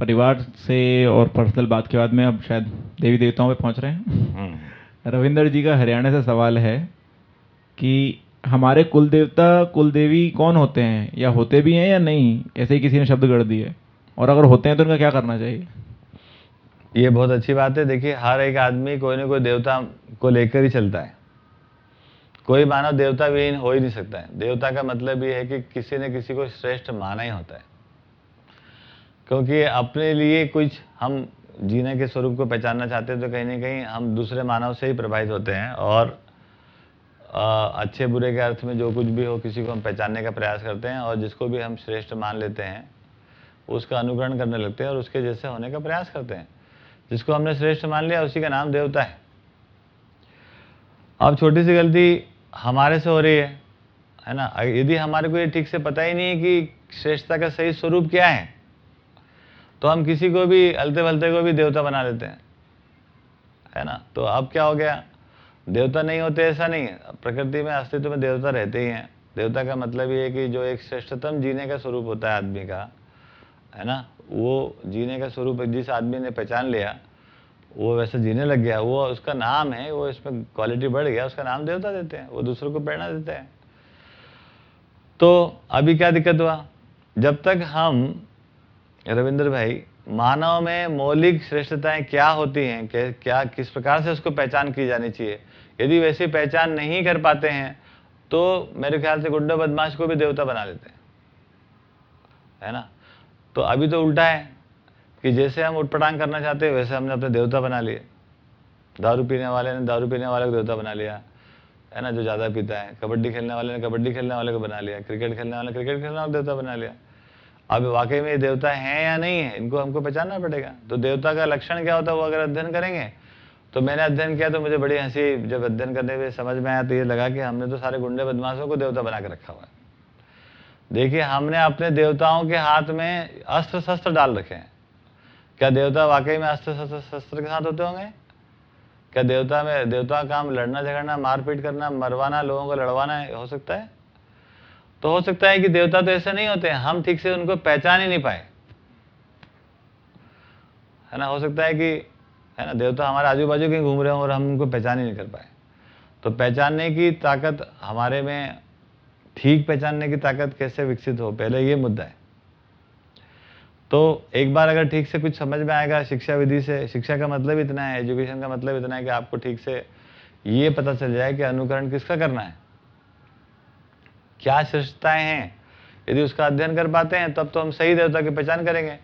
परिवार से और पर्सनल बात के बाद में अब शायद देवी देवताओं पे पहुँच रहे हैं। हम्म। रविंदर जी का हरियाणा से सवाल है कि हमारे कुल देवता कुल देवी कौन होते हैं? या होते भी हैं या नहीं? ऐसे ही किसी ने शब्द गढ़ दिए। और अगर होते हैं तो उनका क्या करना चाहिए? ये बहुत अच्छी बात है। देखिए हर एक आदमी कोई ना कोई देवता को लेकर ही चलता है। कोई मानव देवता विहीन हो ही नहीं सकता है। देवता का मतलब ये है कि किसी ने किसी को श्रेष्ठ माना ही होता है। क्योंकि अपने लिए कुछ हम जीने के स्वरूप को पहचानना चाहते हैं तो कहीं ना कहीं हम दूसरे मानव से ही प्रभावित होते हैं और अ, अच्छे बुरे के अर्थ में जो कुछ भी हो किसी को हम पहचानने का प्रयास करते हैं और जिसको भी हम श्रेष्ठ मान लेते हैं उसका अनुकरण करने लगते हैं और उसके जैसे होने का प्रयास करते हैं। जिसको हमने श्रेष्ठ मान लिया उसी का नाम देवता है। अब छोटी सी गलती हमारे से हो रही है है ना? यदि हमारे को ये ठीक से पता ही नहीं है कि श्रेष्ठता का सही स्वरूप क्या है तो हम किसी को भी, अलते भलते को भी देवता बना लेते हैं। है ना? तो अब क्या हो गया? देवता नहीं होते, ऐसा नहीं प्रकृति में, अस्तित्व में देवता रहते ही हैं। देवता का मतलब ये है कि जो एक श्रेष्ठतम जीने का स्वरूप होता है आदमी का, है ना? वो जीने का स्वरूप जिस आदमी ने पहचान लिया, वो वैसे जीने लग गया। वो उसका नाम है, वो इसमें क्वालिटी बढ़ गया, उसका नाम देवता देते हैं। वो दूसरों को प्रेरणा देते हैं। तो अभी क्या दिक्कत हुआ? जब तक हम रविंद्र भाई, मानव में मौलिक श्रेष्ठताएँ क्या होती हैं? क्या किस प्रकार से उसको पहचान की जानी चाहिए? यदि वैसी पहचान नहीं कर पाते हैं तो मेरे ख्याल से गुंडा बदमाश को भी देवता बना लेते हैं। है ना? तो अभी तो उल्टा है कि जैसे हम उठपटांग करना चाहते हैं, वैसे हमने अपने देवता बना लिए। दारू पीने वाले ने दारू पीने वाले को देवता बना लिया। है ना? जो ज़्यादा पीता है। कबड्डी खेलने वाले ने कबड्डी खेलने वाले को बना लिया। क्रिकेट खेलने वाले क्रिकेट खेलने वाले देवता बना लिया। अब वाकई में ये देवता हैं या नहीं है, इनको हमको पहचानना पड़ेगा। तो देवता का लक्षण क्या होता है वो अगर अध्ययन करेंगे? तो मैंने अध्ययन किया तो मुझे बड़ी हँसी, जब अध्ययन करने में समझ में आया तो ये लगा कि हमने तो सारे गुंडे बदमाशों को देवता बना के रखा हुआ है। देखिए, हमने अपने देवताओं के हाथ में अस्त्र शस्त्र डाल रखे हैं। क्या देवता वाकई में अस्त्र शस्त्र शस्त्र के साथ होते होंगे? क्या देवता में, देवता का काम लड़ना झगड़ना मारपीट करना, मरवाना, लोगों को लड़वाना हो सकता है? तो हो सकता है कि देवता तो ऐसे नहीं होते हम ठीक से उनको पहचान ही नहीं पाए। है ना, हो सकता है कि, है ना, देवता हमारे आजू बाजू कहीं घूम रहे हों और हम उनको पहचान ही नहीं कर पाए। तो पहचानने की ताकत हमारे में, ठीक पहचानने की ताकत कैसे विकसित हो, पहले ये मुद्दा है। तो एक बार अगर ठीक से कुछ समझ में आएगा, शिक्षा विधि से, शिक्षा का मतलब इतना है, एजुकेशन का मतलब इतना है कि आपको ठीक से ये पता चल जाए कि अनुकरण किसका करना है। क्या श्रेष्ठताएँ हैं? यदि उसका अध्ययन कर पाते हैं, तब तो हम सही देवता की पहचान करेंगे।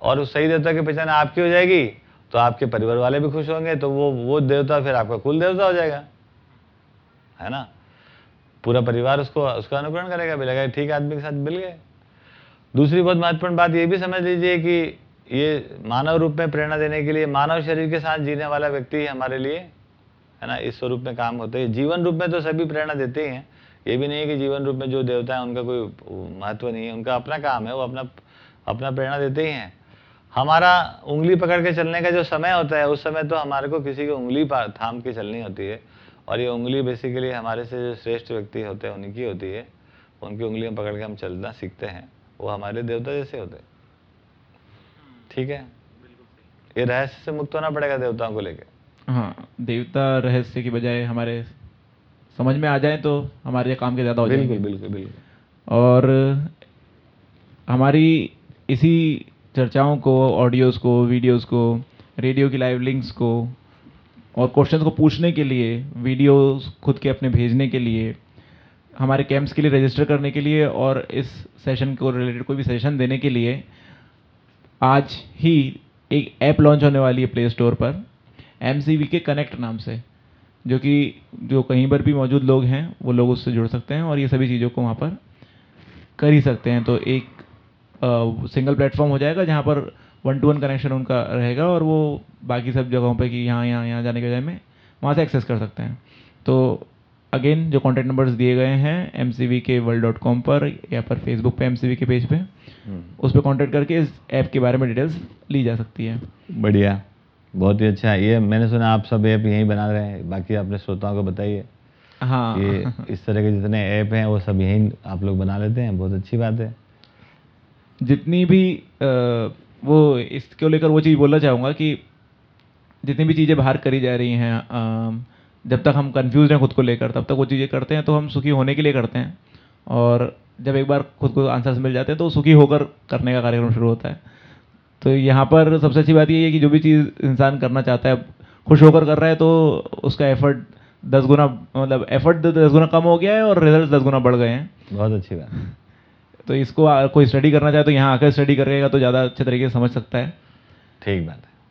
और उस सही देवता की पहचान आपकी हो जाएगी तो आपके परिवार वाले भी खुश होंगे तो वो वो देवता फिर आपका कुल देवता हो जाएगा। है ना? पूरा परिवार उसको, उसका अनुकरण करेगा भी लगेगा ठीक आदमी के साथ मिल गए। दूसरी बहुत महत्वपूर्ण बात ये भी समझ लीजिए कि ये मानव रूप में प्रेरणा देने के लिए, मानव शरीर के साथ जीने वाला व्यक्ति हमारे लिए, है ना, इस स्वरूप में काम होते हैं। जीवन रूप में तो सभी प्रेरणा देते ही हैं ये भी नहीं है कि जीवन रूप में जो देवता है, उनका कोई महत्व नहीं है। उनका अपना काम है, वो अपना अपना प्रेरणा देते ही हैं। हमारा उंगली पकड़ के चलने का जो समय होता है, उस समय तो हमारे को किसी की उंगली थाम के चलनी होती है। और ये उंगली बेसिकली हमारे से जो श्रेष्ठ व्यक्ति होते हैं उनकी होती है। उनकी उंगलियाँ पकड़ के हम चलना सीखते हैं। वो हमारे देवता जैसे होते ठीक है? ये रहस्य से मुक्त होना पड़ेगा देवताओं को लेके। हाँ देवता रहस्य की बजाय हमारे समझ में आ जाए तो हमारे काम के ज़्यादा हो बिल्कुल जाएँगे। बिल्कुल बिल्कुल और हमारी इसी चर्चाओं को ऑडियोज़ को वीडियोज़ को रेडियो की लाइव लिंक्स को और क्वेश्चंस को पूछने के लिए वीडियोस खुद के अपने भेजने के लिए हमारे कैंप्स के लिए रजिस्टर करने के लिए और इस सेशन को रिलेटेड कोई भी सेशन देने के लिए आज ही एक ऐप लॉन्च होने वाली है प्ले स्टोर पर एमसीवी के कनेक्ट नाम से। जो कि जो कहीं पर भी मौजूद लोग हैं वो लोग उससे जुड़ सकते हैं और ये सभी चीज़ों को वहाँ पर कर ही सकते हैं। तो एक सिंगल प्लेटफॉर्म हो जाएगा जहाँ पर वन टू वन कनेक्शन उनका रहेगा और वो बाकी सब जगहों पे कि यहाँ यहाँ यहाँ जाने के बजाय में वहाँ से एक्सेस कर सकते हैं। तो अगेन जो कॉन्टैक्ट नंबर्स दिए गए हैं एम के वर्ल्ड डॉट कॉम पर या पर फेसबुक पे एम के पेज पे उस पर कॉन्टैक्ट करके इस ऐप के बारे में डिटेल्स ली जा सकती है। बढ़िया। बहुत ही अच्छा ये मैंने सुना आप सब ऐप यहीं बना रहे हैं। बाकी आपने श्रोताओं को बताइए हाँ। ये इस तरह के जितने ऐप हैं वो सब यहीं आप लोग बना लेते हैं। बहुत अच्छी बात है। जितनी भी आ, वो इसको लेकर वो चीज़ बोलना चाहूँगा कि जितनी भी चीज़ें बाहर करी जा रही हैं अम, जब तक हम कंफ्यूज हैं खुद को लेकर तब तक वो चीज़ें करते हैं तो हम सुखी होने के लिए करते हैं। और जब एक बार खुद को आंसर्स मिल जाते हैं तो सुखी होकर करने का कार्यक्रम शुरू होता है। तो यहाँ पर सबसे अच्छी बात ये है कि जो भी चीज़ इंसान करना चाहता है खुश होकर कर रहा है तो उसका एफर्ट दस गुना मतलब एफर्ट दस गुना कम हो गया है और रिज़ल्ट दस गुना बढ़ गए हैं। बहुत अच्छी बात। तो इसको कोई स्टडी करना चाहे तो यहाँ आकर स्टडी करेगा तो ज़्यादा अच्छे तरीके से समझ सकता है। ठीक बात है।